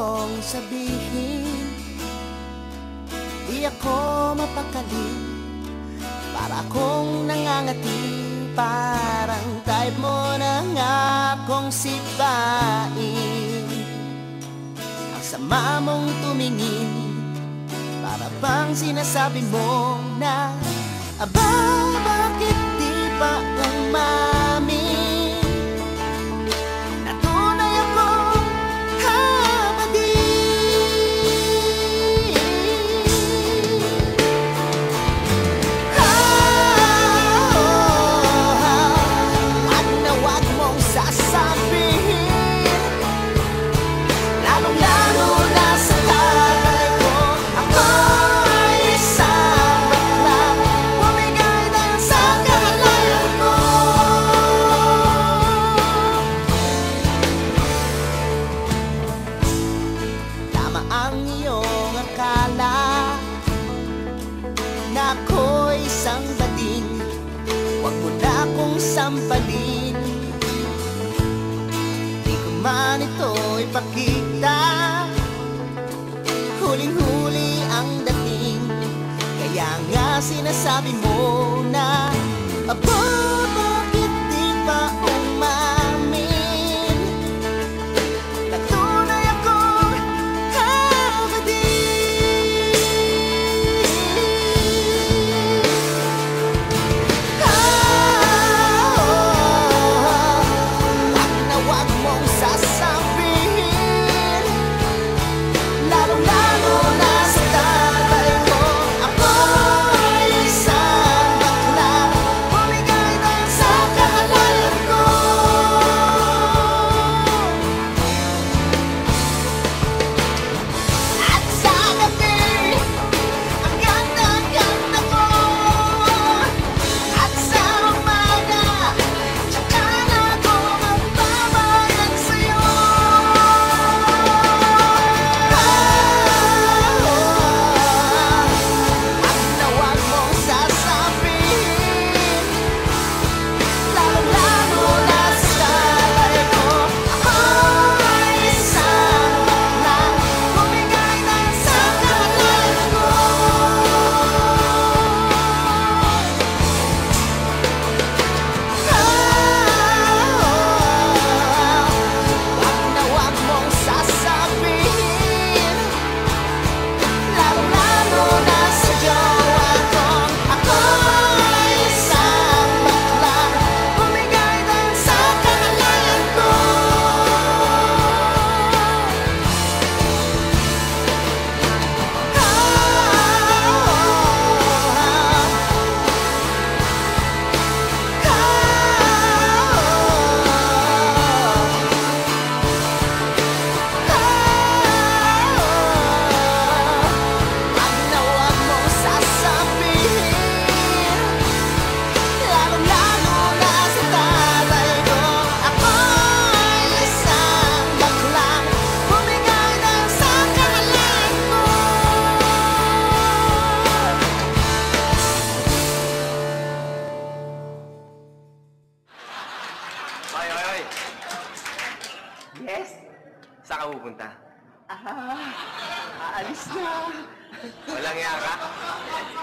akong sabihin. Di ako mapakali Para akong nangangati. Parang type mo na nga akong sipain Ang sama mong tumingin Para bang sinasabi mo na Aba, bakit di pa umamin ako'y isang bading Huwag mo na akong sampalin. Di ko man ito ipakita Huling-huli ang dating. Kaya nga sinasabi mo Saan ka pupunta? Ah, aalis na. Walang iya ka?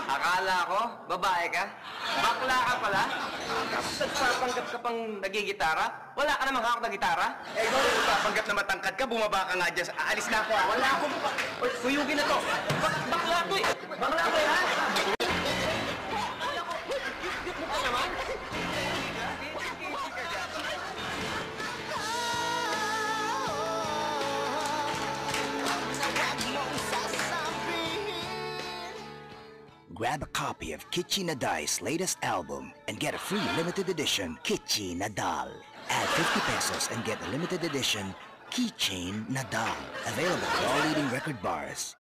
Akala ko, babae ka? Bakla ka pala? Tapos nagpapanggap ka pang nagigitara? Wala ka namang hawak na gitara? Eh, ikaw yung papanggap na matangkad ka, bumaba ka nga dyan. Aalis na ako. ah. Wala akong... Uy, Suyugin na to! Bak bakla to eh! Bakla to eh, Grab a copy of Kichi Nadai's latest album and get a free limited edition Kichi Nadal. Add 50 pesos and get a limited edition Keychain Nadal. Available at all leading record bars.